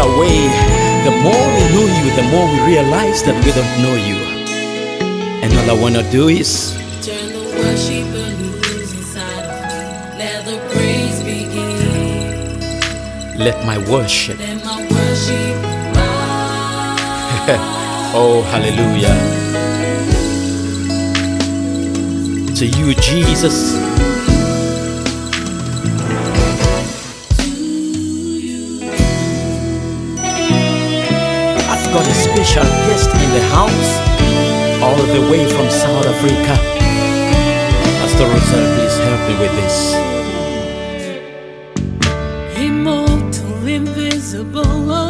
Yahweh, the more we know you, the more we realize that we don't know you. And all I wanna do is Turn the worship loose inside of me. Let the praise begin. let my worship. Let my worship. Oh, hallelujah. To you, Jesus. Got a special guest in the house, all the way from South Africa. Pastor Rosal, please help me with this. Immortal, invisible,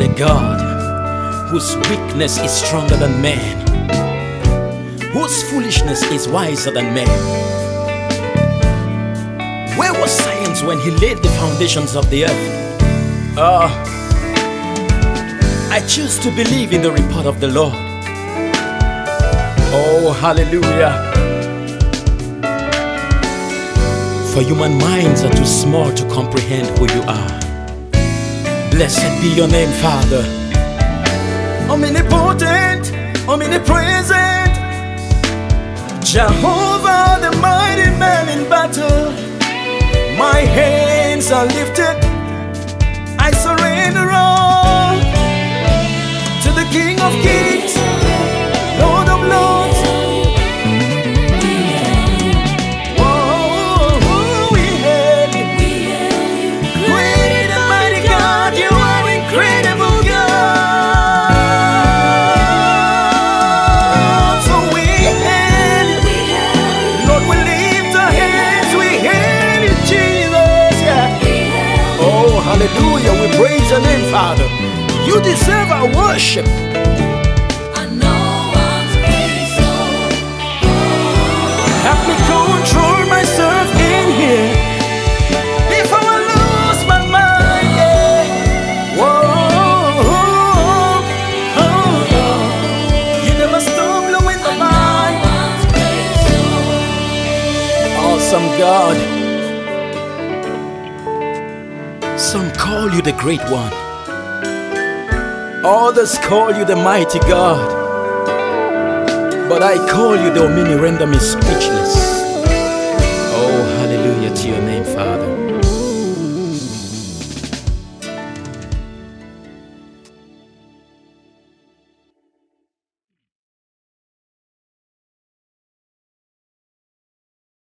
a God whose weakness is stronger than man, whose foolishness is wiser than man. Where was science when he laid the foundations of the earth? Ah, I choose to believe in the report of the Lord. Oh, hallelujah. For human minds are too small to comprehend who you are. Blessed be your name, Father. Omnipotent, omnipresent, Jehovah, the mighty man in battle. My hands are lifted, hallelujah. We praise your name, Father. You deserve our worship. I know I'm crazy. Help me control myself in here. Before I lose my mind, yeah. Whoa, oh, oh. oh. You never stumble in the mind. Awesome God. Some call you the great one. Others call you the mighty God. But I call you the omni render me speechless. Oh, hallelujah to your name, Father.